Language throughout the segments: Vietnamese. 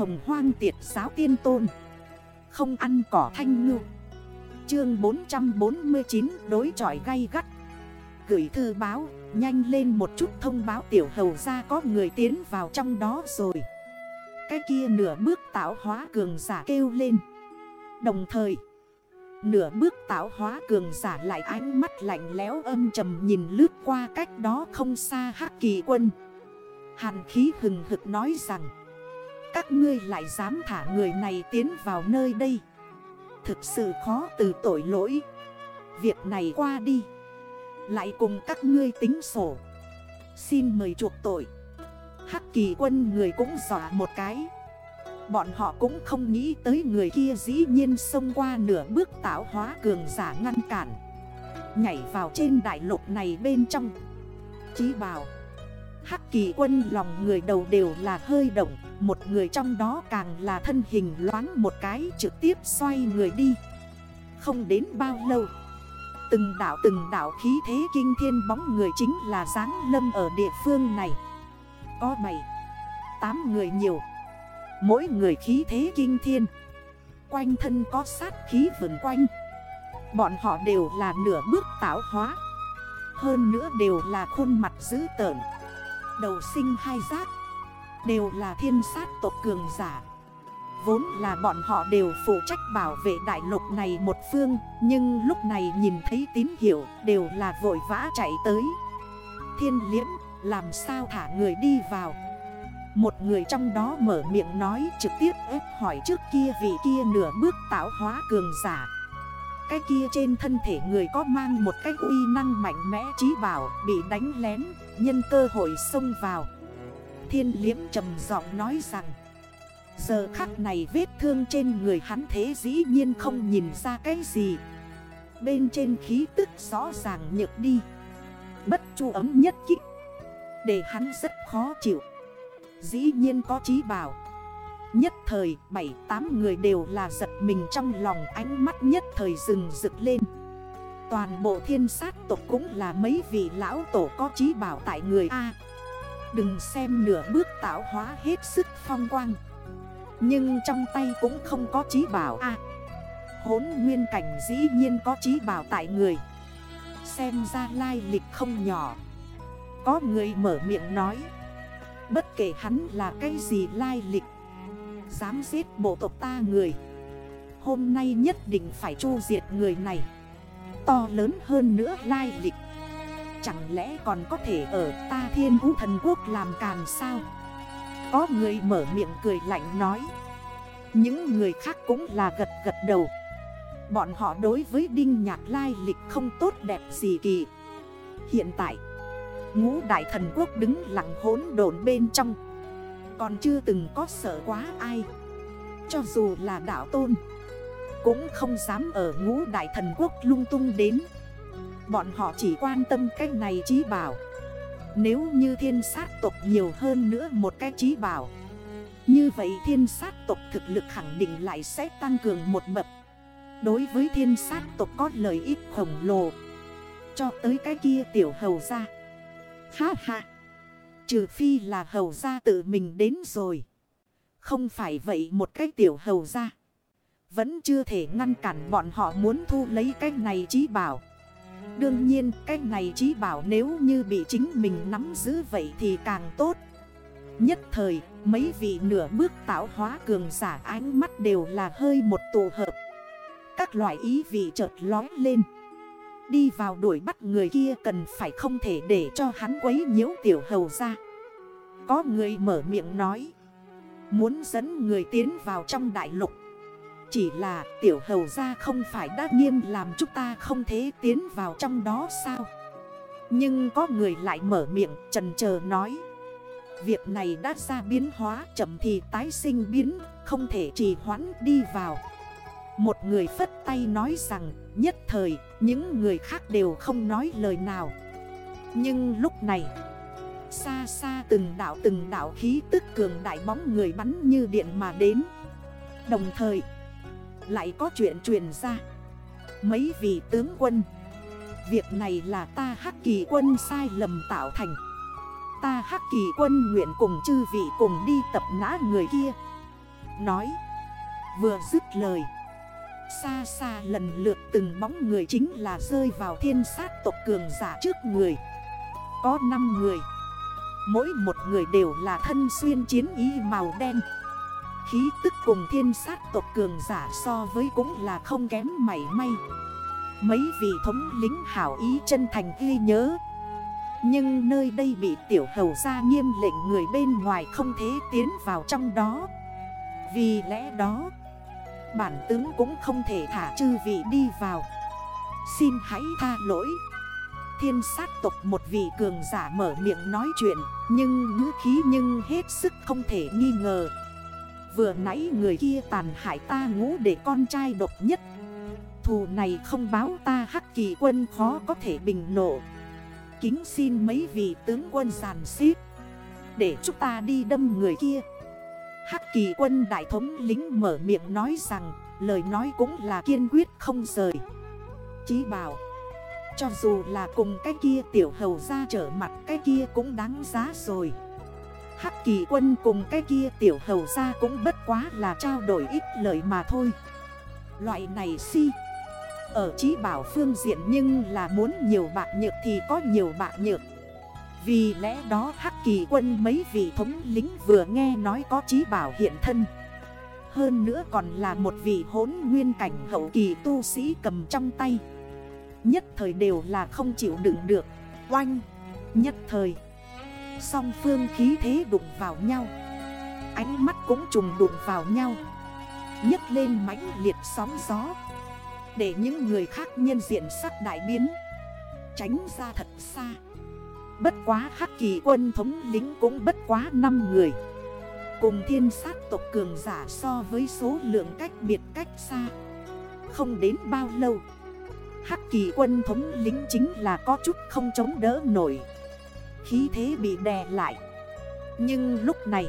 hồng hoang tiệt giáo tiên tôn. Không ăn cỏ thanh ngư. Chương 449 đối chọi gay gắt. Gửi thư báo, Nhanh lên một chút thông báo tiểu hầu ra có người tiến vào trong đó rồi. Cái kia nửa bước tạo hóa cường giả kêu lên. Đồng thời, Nửa bước tạo hóa cường giả lại ánh mắt lạnh lẽo âm trầm nhìn lướt qua cách đó không xa hắc kỳ quân. Hàn khí hừng hực nói rằng các ngươi lại dám thả người này tiến vào nơi đây. Thực sự khó từ tội lỗi. Việc này qua đi. Lại cùng các ngươi tính sổ. Xin mời chuộc tội. Hắc kỳ quân người cũng dọa một cái. Bọn họ cũng không nghĩ tới người kia dĩ nhiên xông qua nửa bước tạo hóa cường giả ngăn cản. Nhảy vào trên đại lục này bên trong. Chí bảo. Hắc kỳ quân lòng người đầu đều là hơi động, Một người trong đó càng là thân hình loáng một cái trực tiếp xoay người đi. Không đến bao lâu, Từng đảo từng đảo khí thế kinh thiên bóng người chính là dáng lâm ở địa phương này. Có 7 8 người nhiều. Mỗi người khí thế kinh thiên. Quanh thân có sát khí vườn quanh. Bọn họ đều là nửa bước tạo hóa. Hơn nữa đều là khuôn mặt dữ tợn. Đầu sinh hai giác, Đều là thiên sát tộc cường giả. Vốn là bọn họ đều phụ trách bảo vệ đại lục này một phương, Nhưng lúc này nhìn thấy tín hiệu đều là vội vã chạy tới. Thiên liễm, làm sao thả người đi vào? Một người trong đó mở miệng nói trực tiếp ép hỏi trước kia vị kia nửa bước tạo hóa cường giả. Cái kia trên thân thể người có mang một cái uy năng mạnh mẽ trí bảo, bị đánh lén, Nhân cơ hội xông vào. Thiên liếm trầm giọng nói rằng, Giờ khắc này vết thương trên người hắn thế dĩ nhiên không nhìn ra cái gì. Bên trên khí tức rõ ràng nhược đi. Bất chu ấm nhất kích. Để hắn rất khó chịu. Dĩ nhiên có trí bảo. Nhất thời 7-8 người đều là giật mình trong lòng ánh mắt nhất thời rừng rực lên. Toàn bộ thiên sát tộc cũng là mấy vị lão tổ có trí bảo tại người A. Đừng xem nửa bước tạo hóa hết sức phong quang. Nhưng trong tay cũng không có trí bảo A. Hốn nguyên cảnh dĩ nhiên có trí bảo tại người. Xem ra lai lịch không nhỏ. Có người mở miệng nói, Bất kể hắn là cái gì lai lịch Dám giết bộ tộc ta người. Hôm nay nhất định phải chu diệt người này. To lớn hơn nữa lai lịch. Chẳng lẽ còn có thể ở ta thiên vũ thần quốc làm càn sao? Có người mở miệng cười lạnh nói. Những người khác cũng là gật gật đầu. Bọn họ đối với Đinh Nhạc Lai lịch không tốt đẹp gì kỳ. Hiện tại, Ngũ đại thần quốc đứng lặng hốn đồn bên trong. Còn chưa từng có sợ quá ai. Cho dù là đảo tôn, Cũng không dám ở ngũ đại thần quốc lung tung đến. Bọn họ chỉ quan tâm cái này trí bảo. Nếu như thiên sát tộc nhiều hơn nữa một cái trí bảo, Như vậy thiên sát tộc thực lực khẳng định lại sẽ tăng cường một bậc. Đối với thiên sát tộc có lợi ích khổng lồ, Cho tới cái kia tiểu hầu ra. Ha ha. Trừ phi là hầu gia tự mình đến rồi. Không phải vậy một cái tiểu hầu gia. Vẫn chưa thể ngăn cản bọn họ muốn thu lấy cái này trí bảo. Đương nhiên, cái này trí bảo nếu như bị chính mình nắm giữ vậy thì càng tốt. Nhất thời, mấy vị nửa bước tạo hóa cường giả ánh mắt đều là hơi một tụ hợp. Các loại ý vị chợt lói lên. Đi vào đuổi bắt người kia cần phải không thể để cho hắn quấy nhiễu tiểu hầu ra. Có người mở miệng nói, Muốn dẫn người tiến vào trong đại lục. Chỉ là tiểu hầu ra không phải đã nghiêm làm chúng ta không thể tiến vào trong đó sao? Nhưng có người lại mở miệng trần chờ nói, Việc này đã ra biến hóa, chậm thì tái sinh biến, Không thể trì hoãn đi vào. Một người phất tay nói rằng, Nhất thời, những người khác đều không nói lời nào. Nhưng lúc này, Xa xa từng đảo từng đảo khí tức cường đại bóng người bắn như điện mà đến. Đồng thời, Lại có chuyện truyền ra. Mấy vị tướng quân, Việc này là ta hắc kỳ quân sai lầm tạo thành. Ta hắc kỳ quân nguyện cùng chư vị cùng đi tập nã người kia. Nói, Vừa dứt lời Xa xa lần lượt từng bóng người chính là rơi vào thiên sát tộc cường giả trước người. Có 5 người. Mỗi một người đều là thân xuyên chiến y màu đen. Khí tức cùng thiên sát tộc cường giả so với cũng là không kém mảy may. Mấy vị thống lính hảo ý chân thành ghi nhớ. Nhưng nơi đây bị tiểu hầu ra nghiêm lệnh người bên ngoài không thể tiến vào trong đó. Vì lẽ đó Bản tướng cũng không thể thả chư vị đi vào. Xin hãy tha lỗi. Thiên sát tộc một vị cường giả mở miệng nói chuyện, Nhưng ngữ khí nhưng hết sức không thể nghi ngờ. Vừa nãy người kia tàn hại ta ngũ để con trai độc nhất. Thù này không báo ta hắc kỳ quân khó có thể bình nộ. Kính xin mấy vị tướng quân giàn xếp, Để chúng ta đi đâm người kia. Hắc kỳ quân đại thống lính mở miệng nói rằng, Lời nói cũng là kiên quyết không rời. Chí bảo, Cho dù là cùng cái kia tiểu hầu ra trở mặt, Cái kia cũng đáng giá rồi. Hắc kỳ quân cùng cái kia tiểu hầu ra cũng bất quá là trao đổi ít lời mà thôi. Loại này si, Ở trí bảo phương diện nhưng là muốn nhiều bạc nhược thì có nhiều bạc nhược. Vì lẽ đó Hắc kỳ quân mấy vị thống lính vừa nghe nói có trí bảo hiện thân. Hơn nữa còn là một vị hốn nguyên cảnh hậu kỳ tu sĩ cầm trong tay. Nhất thời đều là không chịu đựng được. Oanh! Nhất thời, Song phương khí thế đụng vào nhau. Ánh mắt cũng trùng đụng vào nhau. Nhấc lên mãnh liệt sóng gió. Để những người khác nhân diện sắc đại biến. Tránh ra thật xa. Bất quá hắc kỳ quân thống lính cũng bất quá 5 người. Cùng thiên sát tộc cường giả so với số lượng cách biệt cách xa. Không đến bao lâu, Hắc kỳ quân thống lính chính là có chút không chống đỡ nổi. Khí thế bị đè lại. Nhưng lúc này,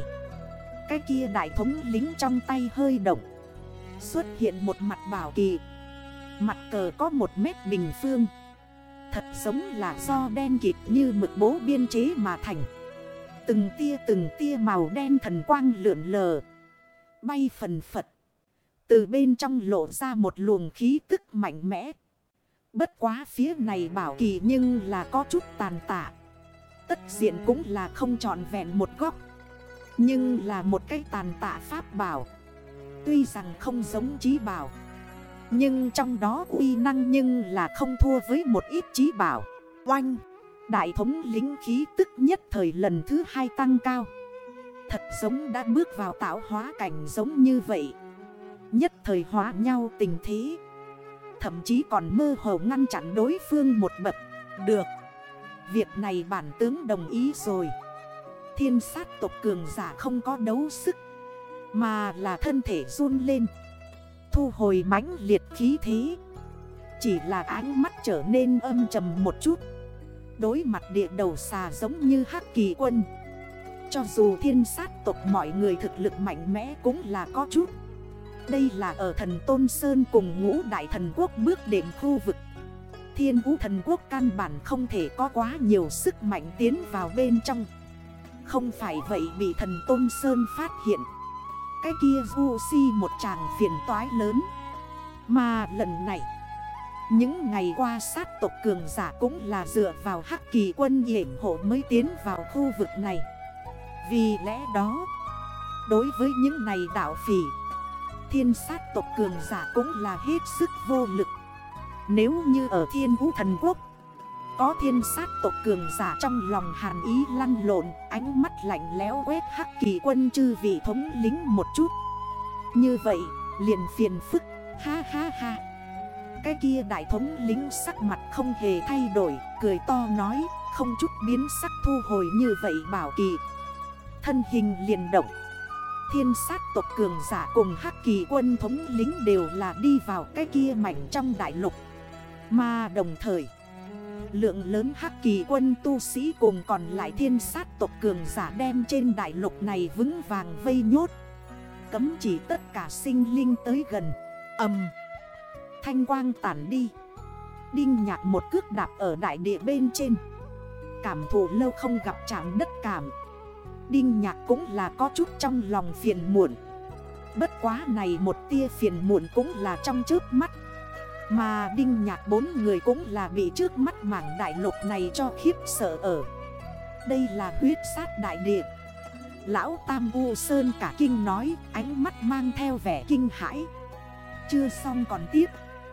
Cái kia đại thống lính trong tay hơi động. Xuất hiện một mặt bảo kỳ. Mặt cờ có một mét bình phương. Thật giống là do đen kịt như mực bố biên chế mà thành. Từng tia từng tia màu đen thần quang lượn lờ. Bay phần phật. Từ bên trong lộ ra một luồng khí tức mạnh mẽ. Bất quá phía này bảo kỳ nhưng là có chút tàn tạ. Tất diện cũng là không trọn vẹn một góc. Nhưng là một cái tàn tạ pháp bảo. Tuy rằng không giống trí bảo. Nhưng trong đó uy năng nhưng là không thua với một ít trí bảo. Oanh, Đại thống lính khí tức nhất thời lần thứ hai tăng cao. Thật giống đã bước vào tạo hóa cảnh giống như vậy. Nhất thời hóa nhau tình thế. Thậm chí còn mơ hồ ngăn chặn đối phương một bậc. Được, Việc này bản tướng đồng ý rồi. Thiên sát tộc cường giả không có đấu sức, Mà là thân thể run lên. Thu hồi mãnh liệt khí thế. Chỉ là ánh mắt trở nên âm trầm một chút. Đối mặt địa đầu xà giống như hắc kỳ quân. Cho dù thiên sát tộc mọi người thực lực mạnh mẽ cũng là có chút. Đây là ở thần Tôn Sơn cùng ngũ đại thần quốc bước đệm khu vực. Thiên vũ thần quốc căn bản không thể có quá nhiều sức mạnh tiến vào bên trong. Không phải vậy bị thần Tôn Sơn phát hiện. Cái kia du si một chàng phiền toái lớn. Mà lần này, Những ngày qua sát tộc cường giả cũng là dựa vào hắc kỳ quân hiểm hộ mới tiến vào khu vực này. Vì lẽ đó, Đối với những này đảo phỉ, Thiên sát tộc cường giả cũng là hết sức vô lực. Nếu như ở thiên vũ thần quốc có thiên sát tộc cường giả trong lòng hàn ý lăn lộn, Ánh mắt lạnh lẽo quét hắc kỳ quân chư vị thống lính một chút. Như vậy, liền phiền phức, ha ha ha. Cái kia đại thống lính sắc mặt không hề thay đổi, Cười to nói, không chút biến sắc thu hồi như vậy bảo kỳ. Thân hình liền động. Thiên sát tộc cường giả cùng hắc kỳ quân thống lính đều là đi vào cái kia mảnh trong đại lục. Mà đồng thời Lượng lớn hắc kỳ quân tu sĩ cùng còn lại thiên sát tộc cường giả đem trên đại lục này vững vàng vây nhốt. Cấm chỉ tất cả sinh linh tới gần. Âm. Thanh quang tản đi. Đinh nhạc một cước đạp ở đại địa bên trên. Cảm thụ lâu không gặp chạm đất cảm. Đinh nhạc cũng là có chút trong lòng phiền muộn. Bất quá này một tia phiền muộn cũng là trong trước mắt. Mà đinh nhạc bốn người cũng là bị trước mắt mảng đại lục này cho khiếp sợ ở. Đây là huyết sát đại địa. Lão Tam U Sơn cả kinh nói, Ánh mắt mang theo vẻ kinh hãi. Chưa xong còn tiếp.